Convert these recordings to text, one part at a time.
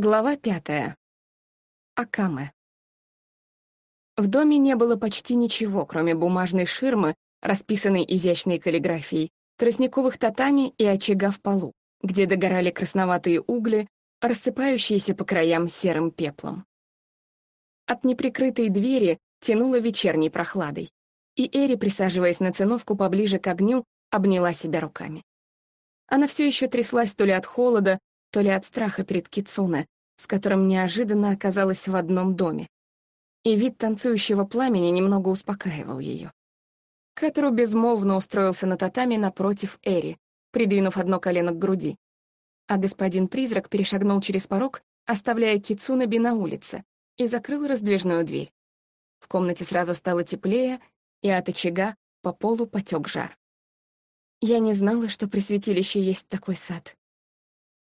Глава пятая. Акаме. В доме не было почти ничего, кроме бумажной ширмы, расписанной изящной каллиграфией, тростниковых татами и очага в полу, где догорали красноватые угли, рассыпающиеся по краям серым пеплом. От неприкрытой двери тянуло вечерней прохладой, и Эри, присаживаясь на циновку поближе к огню, обняла себя руками. Она все еще тряслась то ли от холода, то ли от страха перед Кицуне, с которым неожиданно оказалась в одном доме. И вид танцующего пламени немного успокаивал ее. Кэтеру безмолвно устроился на татами напротив Эри, придвинув одно колено к груди. А господин-призрак перешагнул через порог, оставляя Кицунаби на улице, и закрыл раздвижную дверь. В комнате сразу стало теплее, и от очага по полу потек жар. Я не знала, что при святилище есть такой сад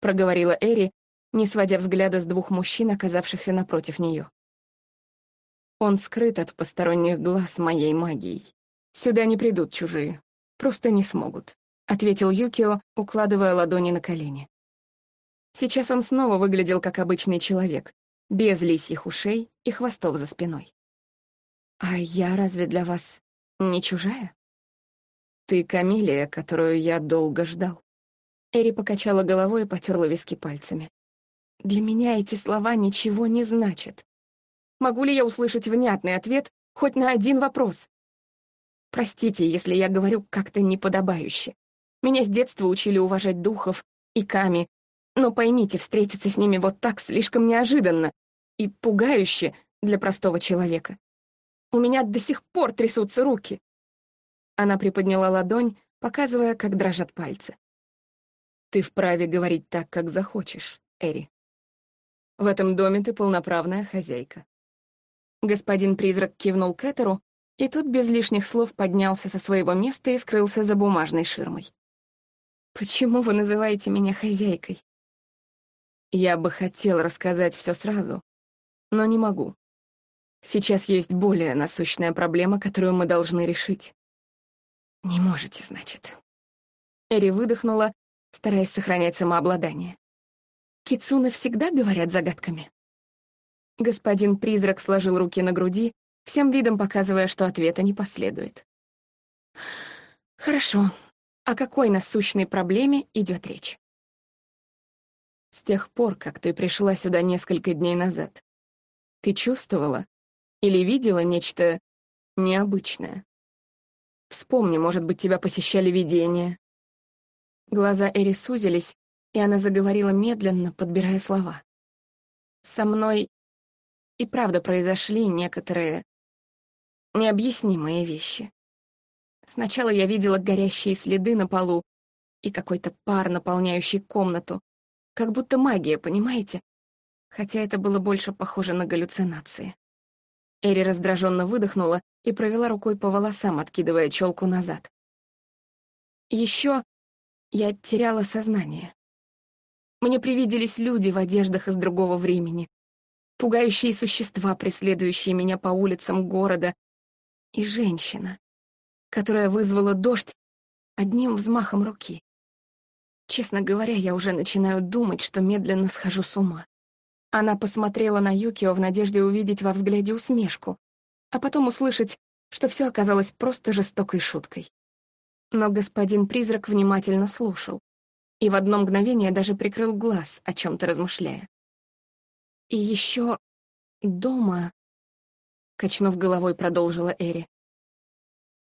проговорила Эри, не сводя взгляда с двух мужчин, оказавшихся напротив нее. Он скрыт от посторонних глаз моей магией. Сюда не придут чужие. Просто не смогут, — ответил Юкио, укладывая ладони на колени. Сейчас он снова выглядел как обычный человек, без лисьих ушей и хвостов за спиной. «А я разве для вас не чужая?» «Ты Камилия, которую я долго ждал». Эри покачала головой и потерла виски пальцами. «Для меня эти слова ничего не значат. Могу ли я услышать внятный ответ хоть на один вопрос? Простите, если я говорю как-то неподобающе. Меня с детства учили уважать духов и ками, но поймите, встретиться с ними вот так слишком неожиданно и пугающе для простого человека. У меня до сих пор трясутся руки». Она приподняла ладонь, показывая, как дрожат пальцы. Ты вправе говорить так, как захочешь, Эри. В этом доме ты полноправная хозяйка. Господин призрак кивнул Кэтеру, и тот без лишних слов поднялся со своего места и скрылся за бумажной ширмой. «Почему вы называете меня хозяйкой?» Я бы хотел рассказать все сразу, но не могу. Сейчас есть более насущная проблема, которую мы должны решить. Не можете, значит. Эри выдохнула стараясь сохранять самообладание. Кицуны всегда говорят загадками. Господин призрак сложил руки на груди, всем видом показывая, что ответа не последует. Хорошо. О какой насущной проблеме идет речь? С тех пор, как ты пришла сюда несколько дней назад, ты чувствовала или видела нечто необычное? Вспомни, может быть, тебя посещали видения, Глаза Эри сузились, и она заговорила медленно, подбирая слова. «Со мной и правда произошли некоторые необъяснимые вещи. Сначала я видела горящие следы на полу и какой-то пар, наполняющий комнату, как будто магия, понимаете? Хотя это было больше похоже на галлюцинации. Эри раздраженно выдохнула и провела рукой по волосам, откидывая челку назад. Еще я теряла сознание. Мне привиделись люди в одеждах из другого времени, пугающие существа, преследующие меня по улицам города, и женщина, которая вызвала дождь одним взмахом руки. Честно говоря, я уже начинаю думать, что медленно схожу с ума. Она посмотрела на Юкио в надежде увидеть во взгляде усмешку, а потом услышать, что все оказалось просто жестокой шуткой. Но господин призрак внимательно слушал и в одно мгновение даже прикрыл глаз, о чем-то размышляя. И еще дома, качнув головой, продолжила Эри.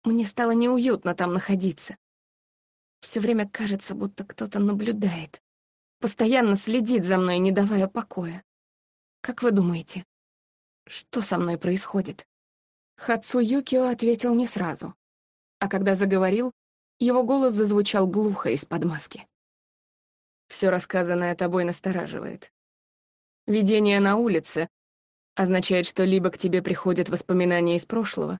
Мне стало неуютно там находиться. Все время кажется, будто кто-то наблюдает, постоянно следит за мной, не давая покоя. Как вы думаете, что со мной происходит? Хацу Юкио ответил не сразу, а когда заговорил, его голос зазвучал глухо из-под маски. Все рассказанное тобой настораживает. Видение на улице означает, что либо к тебе приходят воспоминания из прошлого,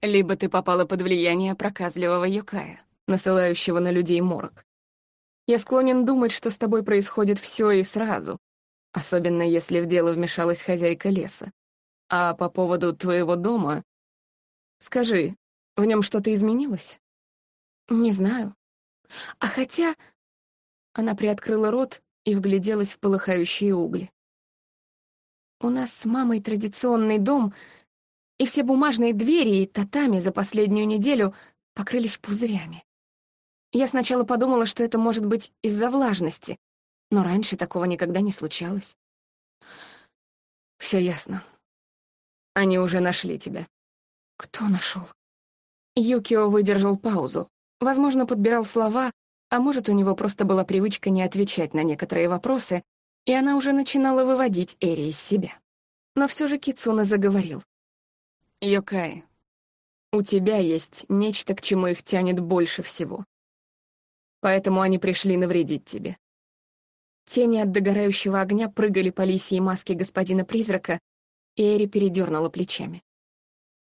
либо ты попала под влияние проказливого юкая, насылающего на людей морок. Я склонен думать, что с тобой происходит все и сразу, особенно если в дело вмешалась хозяйка леса. А по поводу твоего дома... Скажи, в нем что-то изменилось? Не знаю. А хотя... Она приоткрыла рот и вгляделась в полыхающие угли. У нас с мамой традиционный дом, и все бумажные двери и татами за последнюю неделю покрылись пузырями. Я сначала подумала, что это может быть из-за влажности, но раньше такого никогда не случалось. Все ясно. Они уже нашли тебя. Кто нашел? Юкио выдержал паузу. Возможно, подбирал слова, а может, у него просто была привычка не отвечать на некоторые вопросы, и она уже начинала выводить Эри из себя. Но все же Кицуна заговорил. «Йокай, у тебя есть нечто, к чему их тянет больше всего поэтому они пришли навредить тебе». Тени от догорающего огня прыгали по лисьей маске господина-призрака, и Эри передернула плечами.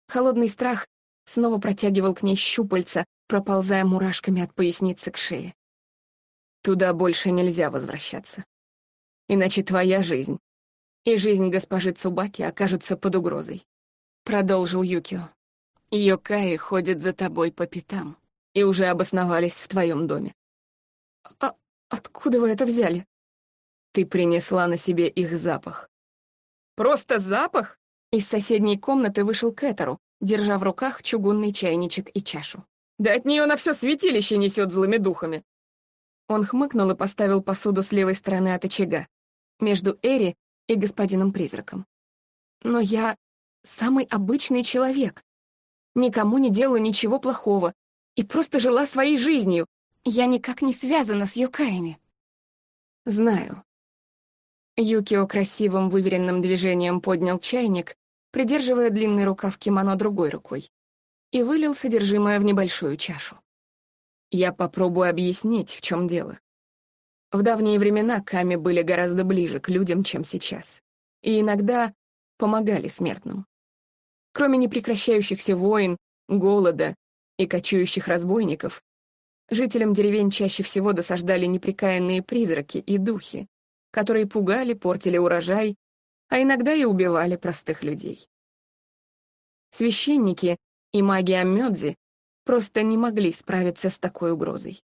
Холодный страх снова протягивал к ней щупальца, проползая мурашками от поясницы к шее. «Туда больше нельзя возвращаться. Иначе твоя жизнь и жизнь госпожи Цубаки окажутся под угрозой», — продолжил Юкио. «Йокаи ходят за тобой по пятам и уже обосновались в твоем доме. «А откуда вы это взяли?» «Ты принесла на себе их запах». «Просто запах?» Из соседней комнаты вышел Кэтеру, держа в руках чугунный чайничек и чашу. «Да от нее на все святилище несет злыми духами!» Он хмыкнул и поставил посуду с левой стороны от очага, между Эри и господином-призраком. «Но я самый обычный человек. Никому не делаю ничего плохого и просто жила своей жизнью, я никак не связана с Йокаями. Знаю. Юкио красивым выверенным движением поднял чайник, придерживая длинный рукав кимоно другой рукой, и вылил содержимое в небольшую чашу. Я попробую объяснить, в чем дело. В давние времена Ками были гораздо ближе к людям, чем сейчас, и иногда помогали смертным. Кроме непрекращающихся войн, голода и кочующих разбойников, Жителям деревень чаще всего досаждали неприкаянные призраки и духи, которые пугали, портили урожай, а иногда и убивали простых людей. Священники и маги Аммёдзи просто не могли справиться с такой угрозой.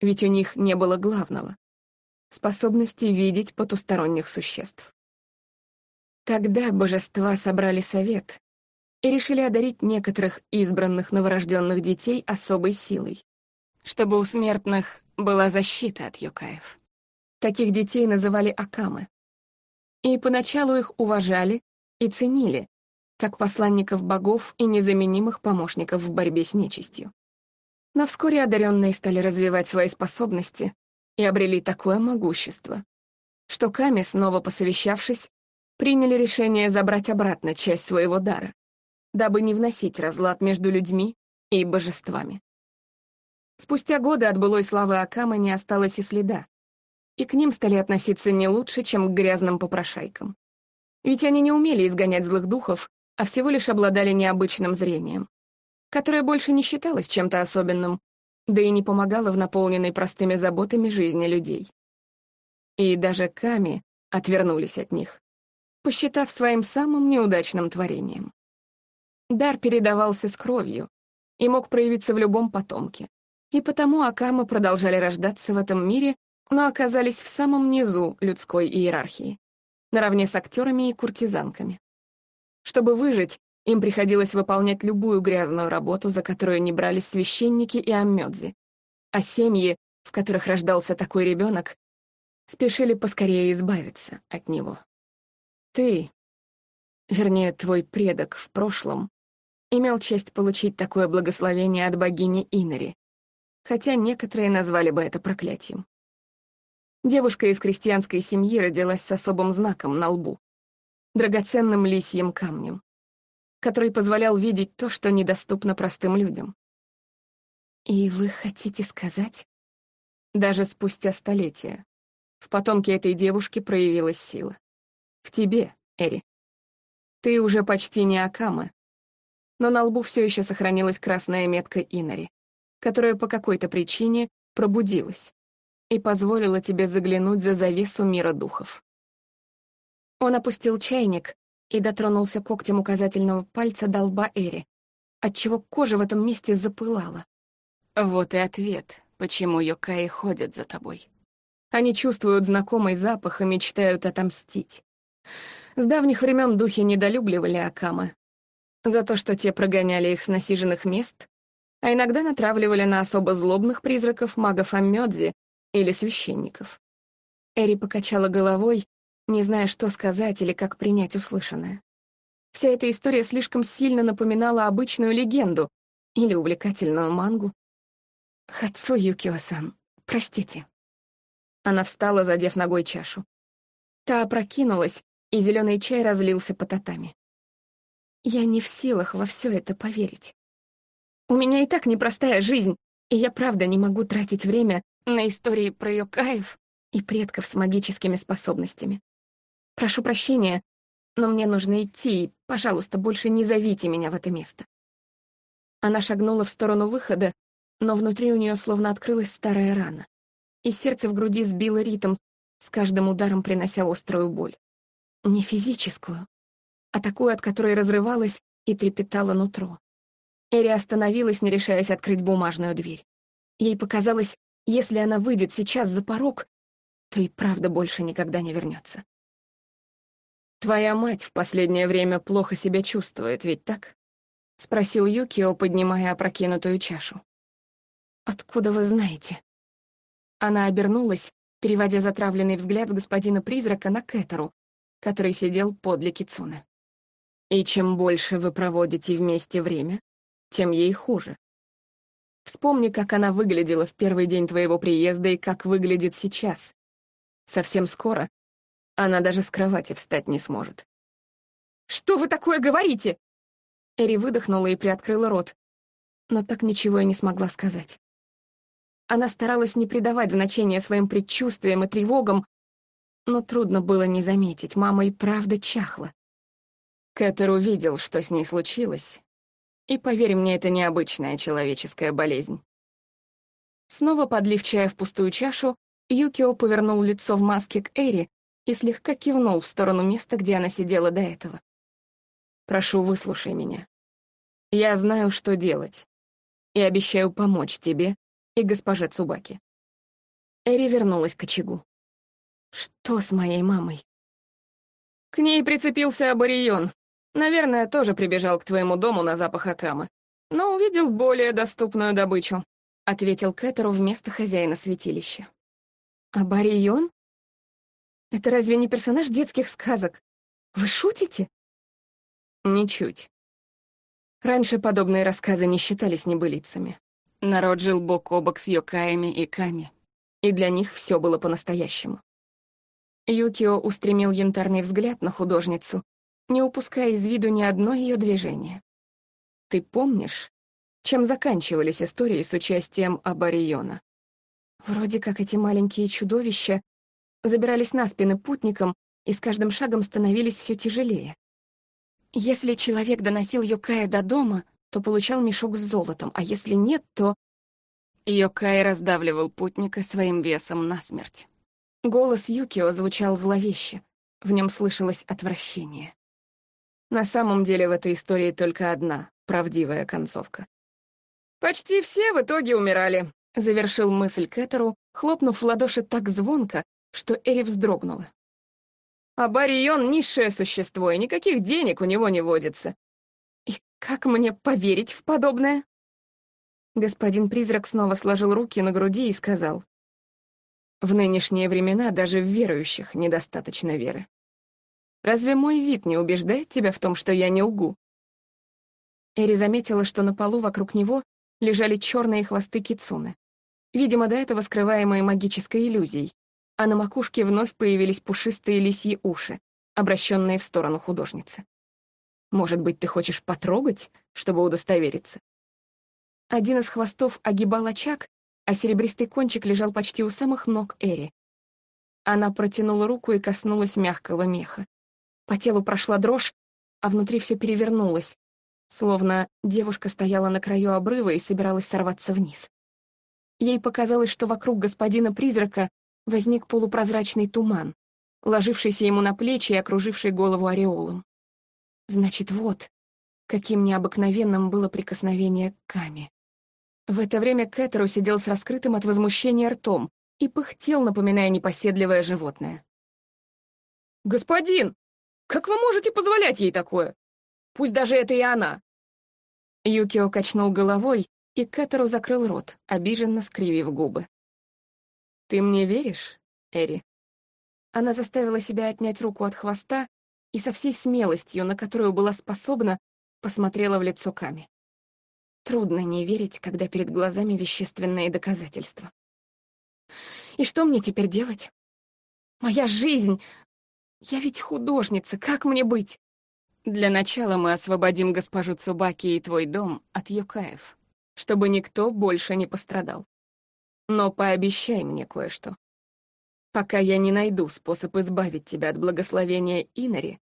Ведь у них не было главного — способности видеть потусторонних существ. Тогда божества собрали совет и решили одарить некоторых избранных новорожденных детей особой силой, чтобы у смертных была защита от юкаев. Таких детей называли акамы. И поначалу их уважали и ценили, как посланников богов и незаменимых помощников в борьбе с нечистью. Но вскоре одаренные стали развивать свои способности и обрели такое могущество, что Ками, снова посовещавшись, приняли решение забрать обратно часть своего дара, дабы не вносить разлад между людьми и божествами. Спустя годы от былой славы Акама не осталось и следа, и к ним стали относиться не лучше, чем к грязным попрошайкам. Ведь они не умели изгонять злых духов, а всего лишь обладали необычным зрением, которое больше не считалось чем-то особенным, да и не помогало в наполненной простыми заботами жизни людей. И даже Ками отвернулись от них, посчитав своим самым неудачным творением. Дар передавался с кровью и мог проявиться в любом потомке, и потому Акамы продолжали рождаться в этом мире, но оказались в самом низу людской иерархии, наравне с актерами и куртизанками. Чтобы выжить, им приходилось выполнять любую грязную работу, за которую не брались священники и аммёдзи, а семьи, в которых рождался такой ребенок, спешили поскорее избавиться от него. Ты, вернее, твой предок в прошлом, имел честь получить такое благословение от богини Инари, хотя некоторые назвали бы это проклятием. Девушка из крестьянской семьи родилась с особым знаком на лбу, драгоценным лисьим камнем, который позволял видеть то, что недоступно простым людям. И вы хотите сказать? Даже спустя столетия в потомке этой девушки проявилась сила. В тебе, Эри. Ты уже почти не Акама, но на лбу все еще сохранилась красная метка Инари которая по какой-то причине пробудилась и позволила тебе заглянуть за завесу мира духов. Он опустил чайник и дотронулся когтем указательного пальца до лба Эри, отчего кожа в этом месте запылала. Вот и ответ, почему Йокаи ходят за тобой. Они чувствуют знакомый запах и мечтают отомстить. С давних времен духи недолюбливали Акамы. За то, что те прогоняли их с насиженных мест, а иногда натравливали на особо злобных призраков магов Аммёдзи или священников. Эри покачала головой, не зная, что сказать или как принять услышанное. Вся эта история слишком сильно напоминала обычную легенду или увлекательную мангу. «Хацу Юкио-сан, простите». Она встала, задев ногой чашу. Та опрокинулась, и зеленый чай разлился по татами. Я не в силах во все это поверить. У меня и так непростая жизнь, и я правда не могу тратить время на истории про Йокаев и предков с магическими способностями. Прошу прощения, но мне нужно идти, и, пожалуйста, больше не зовите меня в это место. Она шагнула в сторону выхода, но внутри у нее словно открылась старая рана, и сердце в груди сбило ритм, с каждым ударом принося острую боль. Не физическую, а такую, от которой разрывалась и трепетало нутро. Эри остановилась, не решаясь открыть бумажную дверь. Ей показалось, если она выйдет сейчас за порог, то и правда больше никогда не вернется. «Твоя мать в последнее время плохо себя чувствует, ведь так?» — спросил Юкио, поднимая опрокинутую чашу. «Откуда вы знаете?» Она обернулась, переводя затравленный взгляд с господина-призрака на Кэтеру, который сидел подле Кицуны. «И чем больше вы проводите вместе время, тем ей хуже. Вспомни, как она выглядела в первый день твоего приезда и как выглядит сейчас. Совсем скоро она даже с кровати встать не сможет. «Что вы такое говорите?» Эри выдохнула и приоткрыла рот, но так ничего и не смогла сказать. Она старалась не придавать значения своим предчувствиям и тревогам, но трудно было не заметить, мама и правда чахла. Кэтер увидел, что с ней случилось, и, поверь мне, это необычная человеческая болезнь. Снова подлив чая в пустую чашу, Юкио повернул лицо в маске к Эри и слегка кивнул в сторону места, где она сидела до этого. «Прошу, выслушай меня. Я знаю, что делать, и обещаю помочь тебе и госпоже Цубаки». Эри вернулась к очагу. «Что с моей мамой?» К ней прицепился Абарион, Наверное, тоже прибежал к твоему дому на запах Акамы, но увидел более доступную добычу», — ответил Кэтеру вместо хозяина святилища. «А Барион? Это разве не персонаж детских сказок? Вы шутите?» «Ничуть. Раньше подобные рассказы не считались небылицами. Народ жил бок о бок с Йокаями и Ками, и для них все было по-настоящему. Юкио устремил янтарный взгляд на художницу, не упуская из виду ни одно ее движение. Ты помнишь, чем заканчивались истории с участием Абариона? Вроде как эти маленькие чудовища забирались на спины путникам и с каждым шагом становились все тяжелее. Если человек доносил Йокая до дома, то получал мешок с золотом, а если нет, то... Йокай раздавливал путника своим весом насмерть. Голос Юкио звучал зловеще, в нем слышалось отвращение. На самом деле в этой истории только одна правдивая концовка. «Почти все в итоге умирали», — завершил мысль Кэтеру, хлопнув в ладоши так звонко, что Эри вздрогнула. «А Барион — низшее существо, и никаких денег у него не водится. И как мне поверить в подобное?» Господин призрак снова сложил руки на груди и сказал. «В нынешние времена даже в верующих недостаточно веры. Разве мой вид не убеждает тебя в том, что я не лгу?» Эри заметила, что на полу вокруг него лежали черные хвосты кицуны. Видимо, до этого скрываемые магической иллюзией, а на макушке вновь появились пушистые лисьи уши, обращенные в сторону художницы. «Может быть, ты хочешь потрогать, чтобы удостовериться?» Один из хвостов огибал очаг, а серебристый кончик лежал почти у самых ног Эри. Она протянула руку и коснулась мягкого меха. По телу прошла дрожь, а внутри все перевернулось, словно девушка стояла на краю обрыва и собиралась сорваться вниз. Ей показалось, что вокруг господина-призрака возник полупрозрачный туман, ложившийся ему на плечи и окруживший голову ореолом. Значит, вот, каким необыкновенным было прикосновение к Каме. В это время Кэтеру сидел с раскрытым от возмущения ртом и пыхтел, напоминая непоседливое животное. «Господин!» Как вы можете позволять ей такое? Пусть даже это и она. Юкио качнул головой, и Кэтеру закрыл рот, обиженно скривив губы. «Ты мне веришь, Эри?» Она заставила себя отнять руку от хвоста и со всей смелостью, на которую была способна, посмотрела в лицо Ками. Трудно не верить, когда перед глазами вещественные доказательства. И что мне теперь делать? Моя жизнь! Я ведь художница, как мне быть? Для начала мы освободим госпожу Цубаки и твой дом от Юкаев, чтобы никто больше не пострадал. Но пообещай мне кое-что. Пока я не найду способ избавить тебя от благословения Инари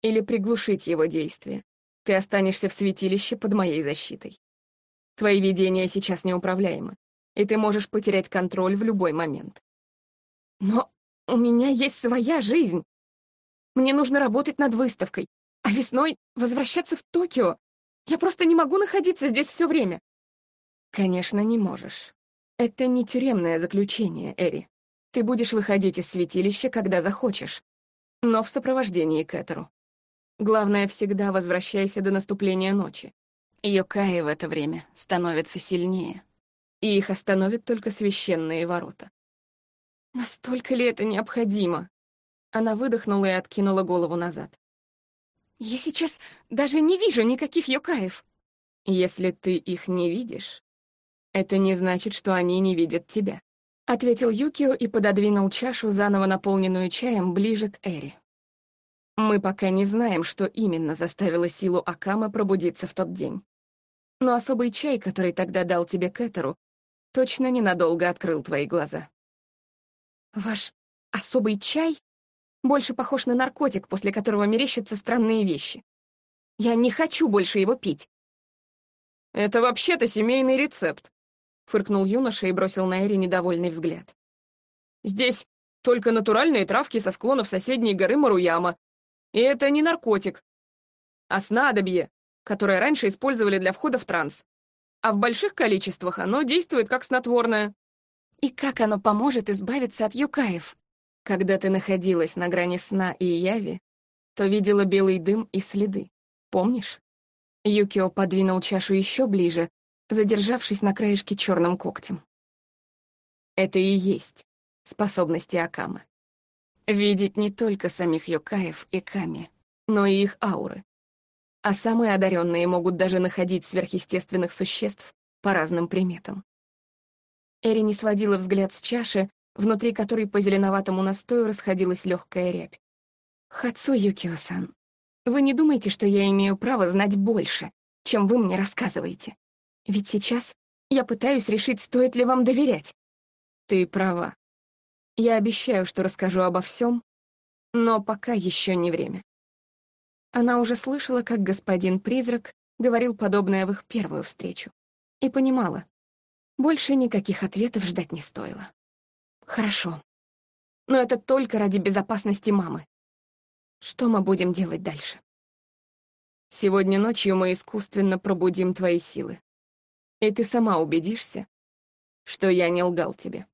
или приглушить его действия, ты останешься в святилище под моей защитой. Твои видения сейчас неуправляемы, и ты можешь потерять контроль в любой момент. Но у меня есть своя жизнь. Мне нужно работать над выставкой, а весной возвращаться в Токио. Я просто не могу находиться здесь все время. Конечно, не можешь. Это не тюремное заключение, Эри. Ты будешь выходить из святилища, когда захочешь, но в сопровождении Кэтеру. Главное, всегда возвращайся до наступления ночи. Йокаи в это время становятся сильнее, и их остановят только священные ворота. Настолько ли это необходимо? Она выдохнула и откинула голову назад. Я сейчас даже не вижу никаких Йокаев. Если ты их не видишь, это не значит, что они не видят тебя. Ответил Юкио и пододвинул чашу, заново наполненную чаем, ближе к Эри. Мы пока не знаем, что именно заставило силу Акама пробудиться в тот день. Но особый чай, который тогда дал тебе Кэтеру, точно ненадолго открыл твои глаза. Ваш особый чай больше похож на наркотик, после которого мерещатся странные вещи. Я не хочу больше его пить. Это вообще-то семейный рецепт, фыркнул юноша и бросил на Эри недовольный взгляд. Здесь только натуральные травки со склонов соседней горы Маруяма. И это не наркотик, а снадобье, которое раньше использовали для входа в транс. А в больших количествах оно действует как снотворное. И как оно поможет избавиться от юкаев? Когда ты находилась на грани сна и яви, то видела белый дым и следы. Помнишь? Юкио подвинул чашу еще ближе, задержавшись на краешке черным когтем. Это и есть способности Акамы. Видеть не только самих Йокаев и Ками, но и их ауры. А самые одаренные могут даже находить сверхъестественных существ по разным приметам. Эри не сводила взгляд с чаши, внутри которой по зеленоватому настою расходилась легкая рябь. «Хацу Юкио-сан, вы не думаете, что я имею право знать больше, чем вы мне рассказываете? Ведь сейчас я пытаюсь решить, стоит ли вам доверять. Ты права. Я обещаю, что расскажу обо всем, но пока еще не время. Она уже слышала, как господин-призрак говорил подобное в их первую встречу, и понимала, больше никаких ответов ждать не стоило. Хорошо. Но это только ради безопасности мамы. Что мы будем делать дальше? Сегодня ночью мы искусственно пробудим твои силы и ты сама убедишься, что я не лгал тебе.